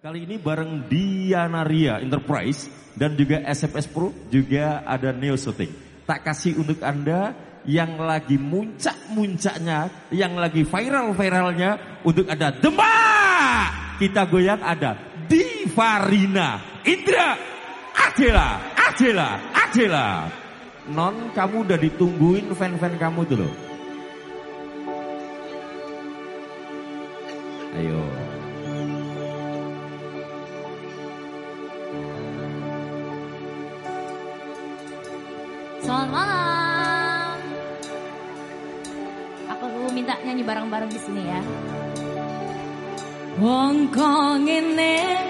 Kali ini bareng Diana Ria Enterprise dan juga SMS Pro juga ada Neo Shooting. Tak kasih untuk Anda yang lagi muncak-muncaknya, yang lagi viral-viralnya untuk ada Demak. Kita goyang ada Divarina Indra Adela, Adela, Adela. Non, kamu udah ditungguin fan-fan kamu loh. Ayo. Selamat malam. Aku minta nyanyi bareng-bareng di sini ya. Wong kong ini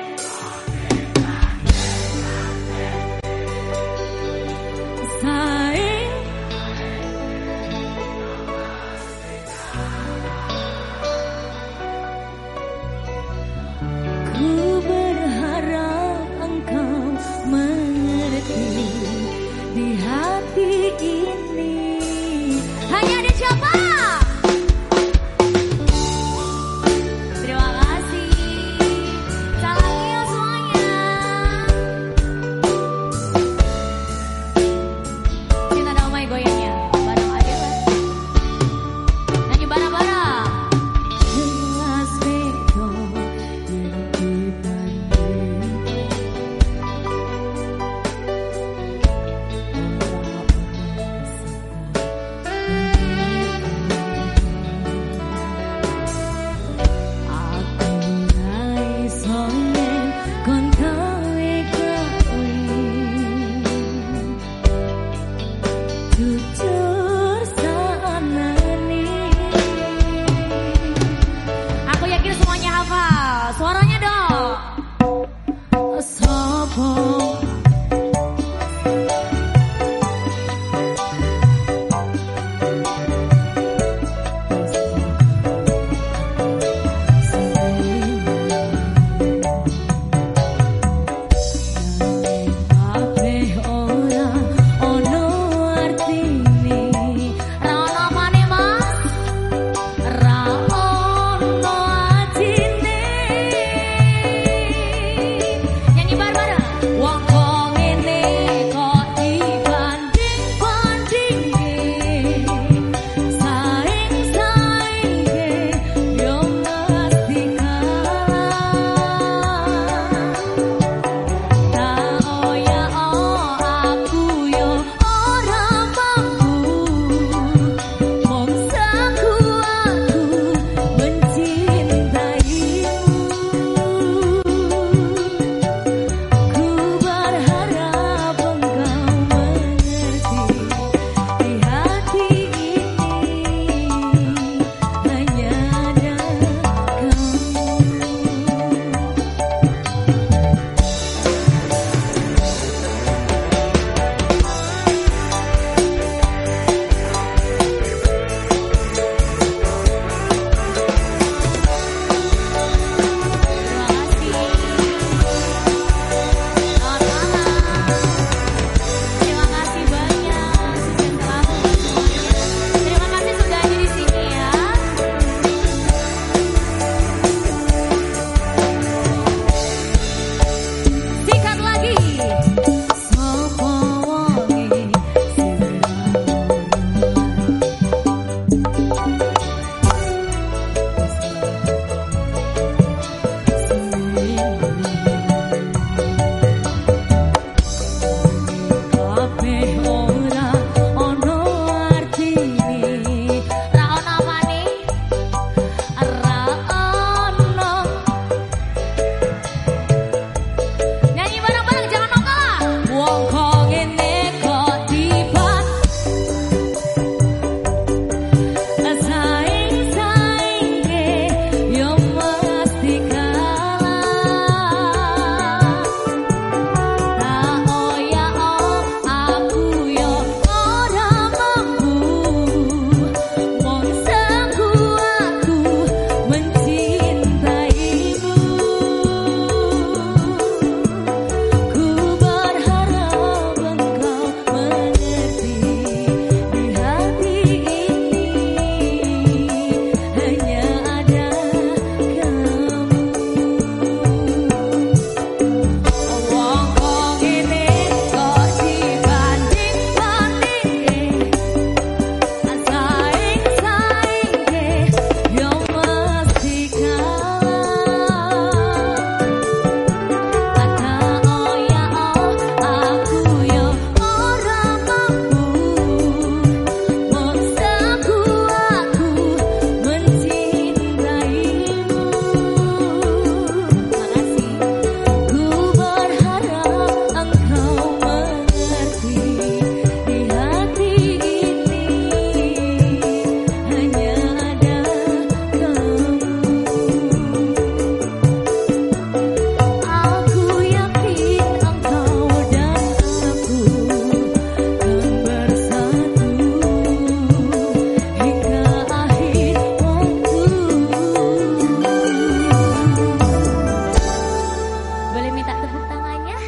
tepuk tangannya.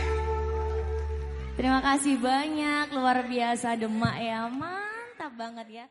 Terima kasih banyak, luar biasa demak ya, mantap banget ya.